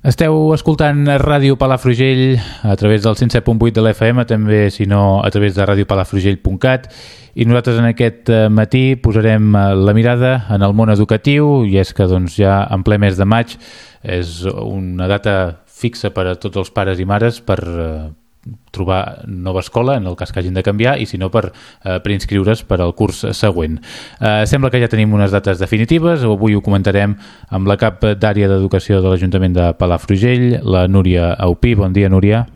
Esteu escoltant Ràdio Palafrugell a través del 107.8 de l'FM, també, si no, a través de radiopalafrugell.cat i nosaltres en aquest eh, matí posarem eh, la mirada en el món educatiu i és que doncs, ja en ple mes de maig és una data fixa per a tots els pares i mares per, eh, trobar nova escola en el cas que hagin de canviar i si no per eh, preinscriure's per al curs següent. Eh, sembla que ja tenim unes dates definitives, avui ho comentarem amb la cap d'àrea d'educació de l'Ajuntament de Palafrugell, la Núria Aupí. Bon dia, Núria.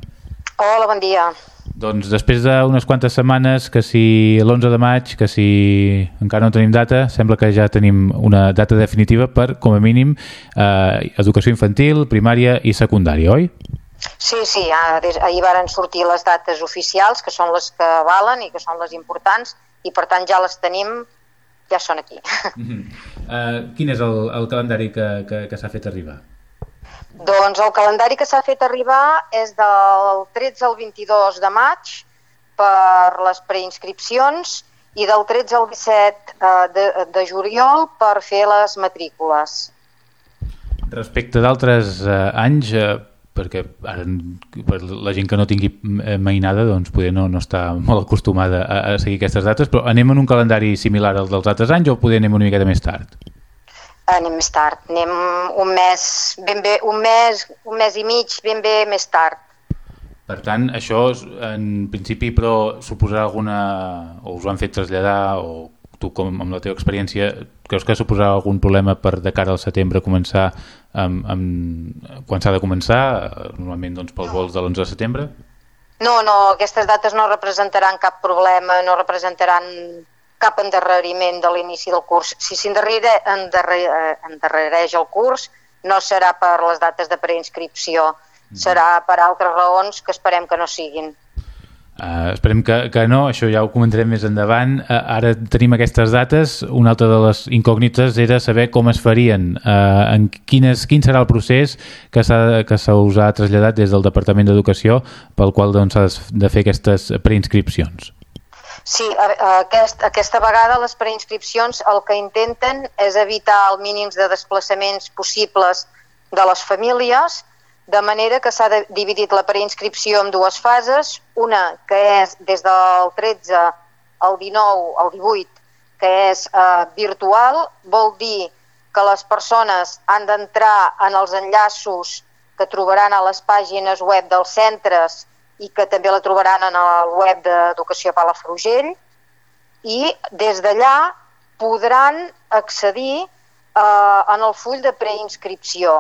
Hola, bon dia. Doncs després d'unes quantes setmanes, que si l'11 de maig, que si encara no tenim data, sembla que ja tenim una data definitiva per, com a mínim, eh, educació infantil, primària i secundària, oi? Sí, sí, ahir varen sortir les dates oficials, que són les que valen i que són les importants, i per tant ja les tenim, ja són aquí. Mm -hmm. uh, quin és el, el calendari que, que, que s'ha fet arribar? Doncs el calendari que s'ha fet arribar és del 13 al 22 de maig per les preinscripcions i del 13 al 17 uh, de, de juliol per fer les matrícules. Respecte d'altres uh, anys, uh, perquè ara, per la gent que no tingui eh, mainada doncs poder no, no està molt acostumada a, a seguir aquestes dates, però anem en un calendari similar al dels altres anys o poder anem una miqueta més tard? Anem més tard, anem un mes, ben bé, un mes, un mes i mig ben bé més tard. Per tant, això en principi però suposarà alguna... o us ho han fet traslladar o tu com amb la teva experiència creus que suposarà algun problema per de cara al setembre començar amb, amb, quan s'ha de començar normalment doncs, pels vols de l'11 de setembre? No, no, aquestes dates no representaran cap problema, no representaran cap endarreriment de l'inici del curs. Si s'endarrereix endarrere, el curs, no serà per les dates de preinscripció, mm. serà per altres raons que esperem que no siguin. Uh, esperem que, que no, això ja ho comentarem més endavant. Uh, ara tenim aquestes dates. Una altra de les incògnites era saber com es farien, uh, en quines, quin serà el procés que s'ha que us ha traslladat des del Departament d'Educació pel qual s'ha doncs, de fer aquestes preinscripcions. Sí, aquest, aquesta vegada les preinscripcions el que intenten és evitar el mínims de desplaçaments possibles de les famílies, de manera que s'ha dividit la preinscripció en dues fases, una que és des del 13 al 19 al 18, que és eh, virtual, vol dir que les persones han d'entrar en els enllaços que trobaran a les pàgines web dels centres i que també la trobaran en el web d'Educació Palafrugell. I des d'allà podran accedir eh, en el full de preinscripció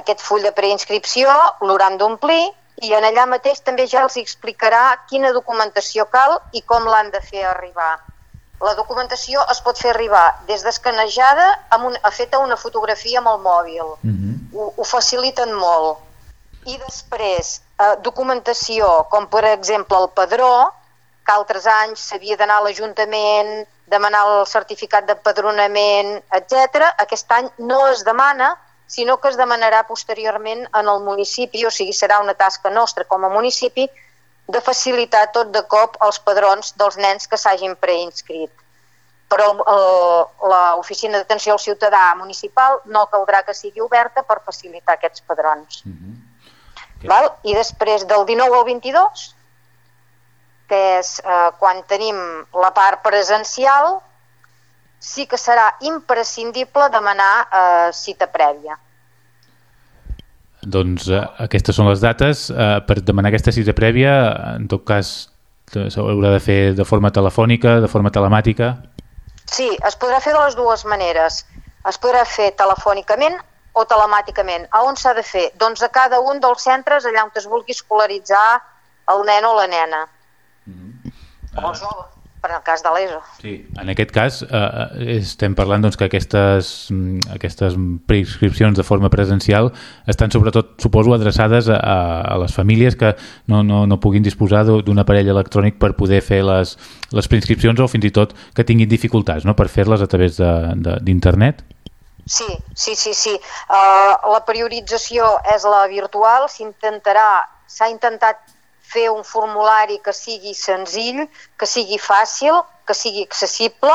aquest full de preinscripció l'hauran d'omplir i en allà mateix també ja els explicarà quina documentació cal i com l'han de fer arribar. La documentació es pot fer arribar des d'escanejada amb un, a feta una fotografia amb el mòbil. Uh mhm. -huh. ho, ho faciliten molt. I després, eh, documentació, com per exemple el padró, que altres anys s'havia d'anar a l'Ajuntament, demanar el certificat d'empadronament, etc. Aquest any no es demana sinó que es demanarà posteriorment en el municipi, o sigui, serà una tasca nostra com a municipi de facilitar tot de cop els padrons dels nens que s'hagin preinscrit. Però l'oficina d'atenció al ciutadà municipal no caldrà que sigui oberta per facilitar aquests padrons. Mm -hmm. okay. Val? I després del 19 al 22, que és eh, quan tenim la part presencial, sí que serà imprescindible demanar eh, cita prèvia. Doncs eh, aquestes són les dates. Eh, per demanar aquesta cita prèvia, en tot cas, s'haurà de fer de forma telefònica, de forma telemàtica? Sí, es podrà fer de les dues maneres. Es podrà fer telefònicament o telemàticament. A on s'ha de fer? Doncs a cada un dels centres allà on es vulgui escolaritzar el nen o la nena. Mm -hmm. O jove per al cas de l'ESO. Sí, en aquest cas eh, eh, estem parlant doncs, que aquestes, mm, aquestes preinscripcions de forma presencial estan sobretot, suposo, adreçades a, a les famílies que no, no, no puguin disposar d'un aparell electrònic per poder fer les, les preinscripcions o fins i tot que tinguin dificultats no? per fer-les a través d'internet. Sí, sí, sí, sí. Uh, la priorització és la virtual, s'intentarà, s'ha intentat fer un formulari que sigui senzill, que sigui fàcil, que sigui accessible.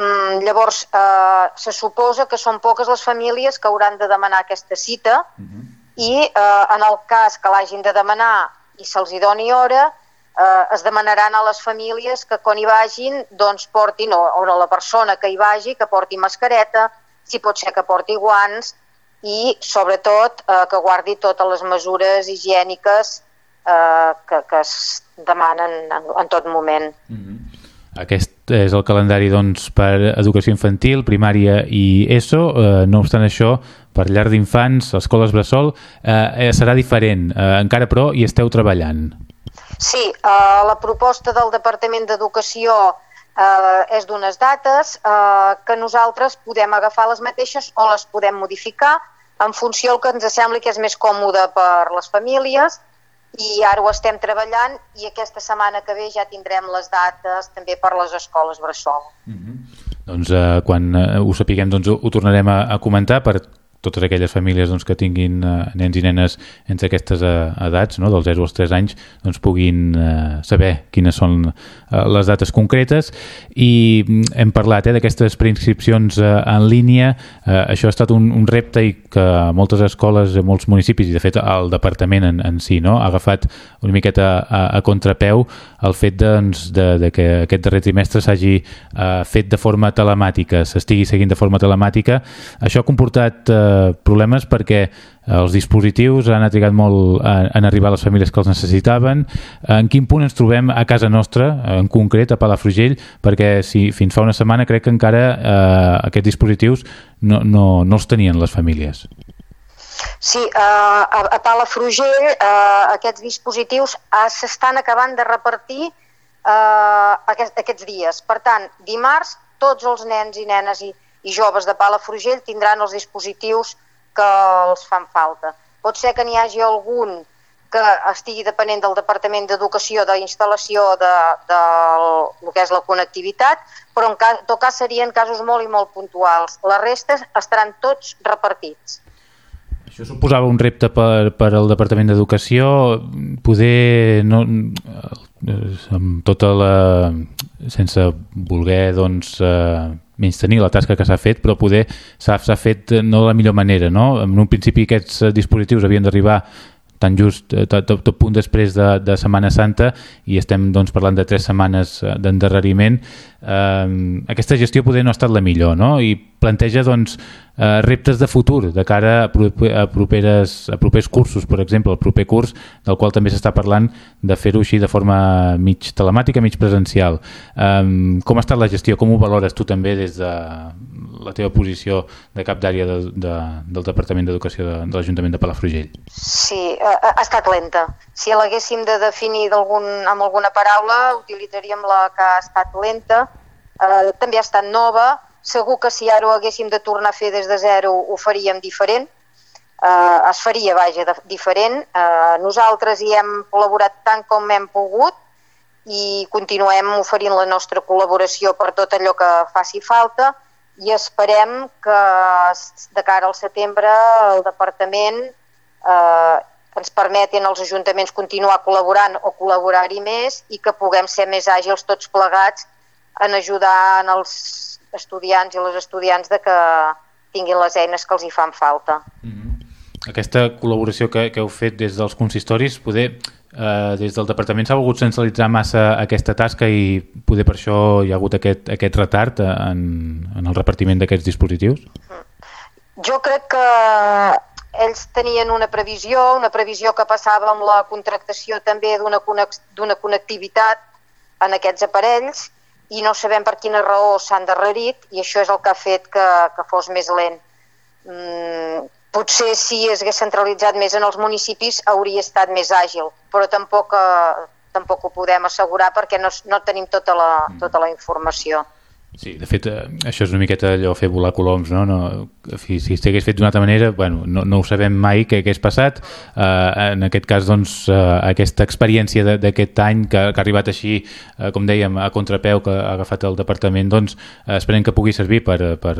Mm, llavors, eh, se suposa que són poques les famílies que hauran de demanar aquesta cita uh -huh. i eh, en el cas que l'hagin de demanar i se'ls doni hora, eh, es demanaran a les famílies que quan hi vagin doncs portin, o, o a la persona que hi vagi, que porti mascareta, si pot ser que porti guants i sobretot eh, que guardi totes les mesures higièniques eh, que, que es demanen en, en tot moment. Mm -hmm. Aquest és el calendari doncs, per educació infantil, primària i ESO. Eh, no obstant això, per llar d'infants, escoles bressol, eh, eh, serà diferent. Eh, encara, però, hi esteu treballant. Sí, eh, la proposta del Departament d'Educació eh, és d'unes dates eh, que nosaltres podem agafar les mateixes o les podem modificar en funció del que ens sembli que és més còmode per les famílies i ara ho estem treballant i aquesta setmana que ve ja tindrem les dates també per les escoles Bressol. Mm -hmm. Doncs eh, quan eh, ho sapiguem doncs, ho tornarem a, a comentar per totes aquelles famílies doncs, que tinguin eh, nens i nenes entre aquestes eh, edats, no? dels 0 als 3 anys, doncs, puguin eh, saber quines són eh, les dates concretes i mm, hem parlat eh, d'aquestes preinscripcions eh, en línia, eh, això ha estat un, un repte i que moltes escoles, molts municipis i de fet el departament en, en si no? ha agafat una miqueta a, a contrapeu el fet doncs, de, de que aquest darrer trimestre s'hagi eh, fet de forma telemàtica, s'estigui seguint de forma telemàtica. Això ha comportat eh, problemes perquè els dispositius han trigat molt en arribar a les famílies que els necessitaven. En quin punt ens trobem a casa nostra, en concret a Palafrugell, perquè si fins fa una setmana crec que encara eh, aquests dispositius no, no, no els tenien les famílies. Sí, eh, a, a Palafrugell eh, aquests dispositius eh, s'estan acabant de repartir eh, aquests, aquests dies. Per tant, dimarts tots els nens i nenes i, i joves de Palafrugell tindran els dispositius que els fan falta. Pot ser que n'hi hagi algun que estigui depenent del Departament d'Educació d'instal·lació de, de, el que és la connectivitat, però en cas, tot cas serien casos molt i molt puntuals. Les restes estaran tots repartits. Això suposava un repte per, per al Departament d'Educació, poder, no, amb tota la... sense voler, doncs, eh, menys tenir la tasca que s'ha fet, però poder s'ha fet no de la millor manera, no? En un principi aquests dispositius havien d'arribar tan just eh, tot, tot, tot punt després de, de Setmana Santa i estem doncs, parlant de tres setmanes eh, d'endarreriment eh, aquesta gestió poder no ha estat la millor no? i planteja doncs, eh, reptes de futur de cara a, a, properes, a propers cursos, per exemple, el proper curs del qual també s'està parlant de fer-ho així de forma mig telemàtica, mig presencial. Eh, com ha estat la gestió? Com ho valores tu també des de la teva posició de cap d'àrea de, de, del Departament d'Educació de, de l'Ajuntament de Palafrugell? Sí, ha, ha estat lenta. Si l'haguéssim de definir algun, amb alguna paraula, utilitzaríem la que ha estat lenta. Eh, també ha estat nova, Segur que si ara ho haguéssim de tornar a fer des de zero ho faríem diferent, eh, es faria, vaja, de, diferent. Eh, nosaltres hi hem col·laborat tant com hem pogut i continuem oferint la nostra col·laboració per tot allò que faci falta i esperem que de cara al setembre el departament eh, ens permetin als ajuntaments continuar col·laborant o col·laborar-hi més i que puguem ser més àgils tots plegats en ajudar en els estudiants i les estudiants de que tinguin les eines que els hi fan falta. Mm -hmm. Aquesta col·laboració que, que heu fet des dels consistoris, poder eh, des del departament s'ha volgut centralitzar massa aquesta tasca i poder per això hi ha hagut aquest, aquest retard en, en el repartiment d'aquests dispositius? Mm. Jo crec que ells tenien una previsió, una previsió que passava amb la contractació també d'una connectivitat en aquests aparells i no sabem per quina raó s'han darrerit i això és el que ha fet que, que fos més lent. Mm, potser si es hagués centralitzat més en els municipis hauria estat més àgil, però tampoc, eh, tampoc ho podem assegurar perquè no, no tenim tota la, tota la informació. Sí, de fet, eh, això és una miqueta allò fer volar coloms, no? no si, si s'hagués fet d'una altra manera, bueno, no, no ho sabem mai què hagués passat. Uh, en aquest cas, doncs, uh, aquesta experiència d'aquest any que, que ha arribat així, uh, com dèiem, a contrapeu que ha agafat el departament, doncs, uh, esperem que pugui servir per, per,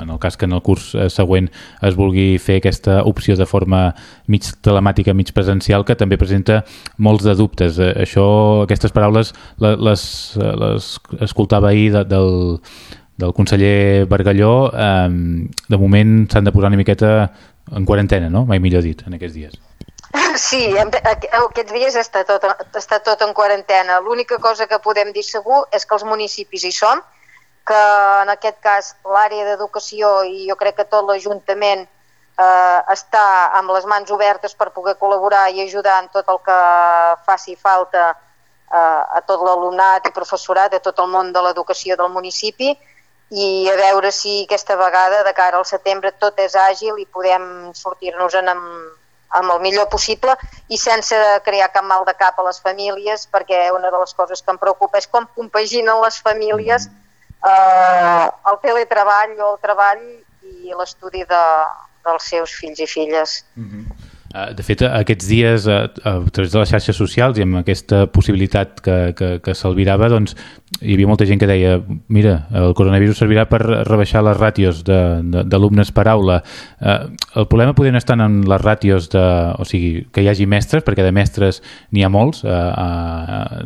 en el cas que en el curs següent es vulgui fer aquesta opció de forma mig telemàtica, mig presencial, que també presenta molts de dubtes. Uh, això, aquestes paraules les, les escoltava ahir de, del del conseller Bargalló, eh, de moment s'han de posar una miqueta en quarantena, no? Mai millor dit, en aquests dies. Sí, aquests dies està tot, està tot en quarantena. L'única cosa que podem dir segur és que els municipis hi som, que en aquest cas l'àrea d'educació i jo crec que tot l'Ajuntament eh, està amb les mans obertes per poder col·laborar i ajudar en tot el que faci falta eh, a tot l'alumnat i professorat, a tot el món de l'educació del municipi. I a veure si aquesta vegada, de cara al setembre, tot és àgil i podem sortir-nos-en amb, amb el millor possible i sense crear cap mal de cap a les famílies, perquè una de les coses que em preocupa és com compaginen les famílies eh, el teletreball o el treball i l'estudi de, dels seus fills i filles. Mm -hmm. De fet, aquests dies, a, a través de les xarxes socials i amb aquesta possibilitat que, que, que s'albirava, doncs, hi havia molta gent que deia mira, el coronavirus servirà per rebaixar les ràtios d'alumnes per aula. Eh, el problema podria no estar en les ràtios de, o sigui, que hi hagi mestres, perquè de mestres n'hi ha molts, eh, eh,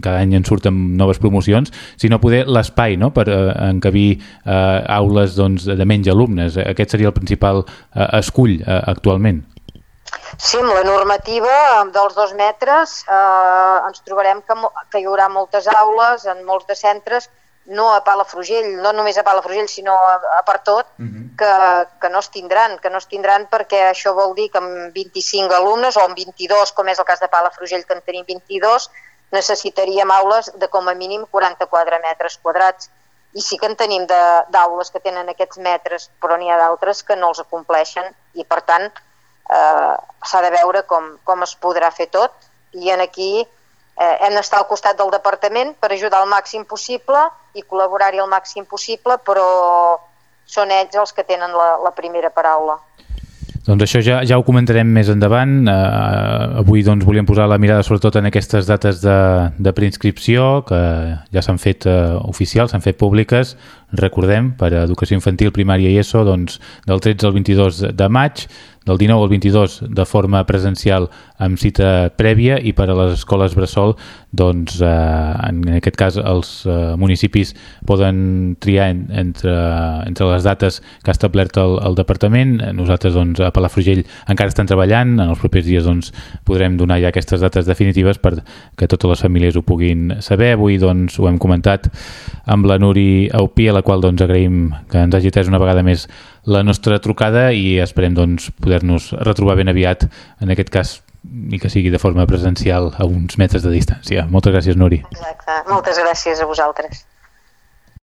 cada any en surten noves promocions, sinó poder l'espai no? per eh, encabir eh, aules doncs, de menys alumnes. Aquest seria el principal eh, escull eh, actualment. Sí, amb la normativa dels dos metres eh, ens trobarem que, que hi haurà moltes aules en molts de centres, no a Palafrugell, no només a Palafrugell, sinó a, a per tot, uh mhm. -huh. que, que no es tindran, que no es tindran perquè això vol dir que amb 25 alumnes o amb 22, com és el cas de Palafrugell, que en tenim 22, necessitaríem aules de com a mínim 44 metres quadrats. I sí que en tenim d'aules que tenen aquests metres, però n'hi ha d'altres que no els acompleixen i, per tant, eh, s'ha de veure com, com es podrà fer tot i en aquí eh, hem d'estar al costat del departament per ajudar al màxim possible i col·laborar-hi al màxim possible, però són ells els que tenen la, la primera paraula. Doncs això ja, ja ho comentarem més endavant. Uh, avui doncs, volíem posar la mirada sobretot en aquestes dates de, de preinscripció que ja s'han fet uh, oficials, s'han fet públiques. Recordem, per a educació infantil, primària i ESO, doncs, del 13 al 22 de maig del 19 al 22 de forma presencial amb cita prèvia i per a les escoles Bressol doncs eh, en aquest cas els eh, municipis poden triar en, entre, entre les dates que ha establert el, el departament. Nosaltres doncs a Palafrugell encara estan treballant, en els propers dies doncs podrem donar ja aquestes dates definitives per que totes les famílies ho puguin saber. Avui doncs ho hem comentat amb la Nuri Aupi a la qual doncs agraïm que ens hagi atès una vegada més la nostra trucada i esperem doncs, poder-nos retrobar ben aviat, en aquest cas ni que sigui de forma presencial a uns metres de distància. Moltes gràcies, Nuri. Exacte. Moltes gràcies a vosaltres.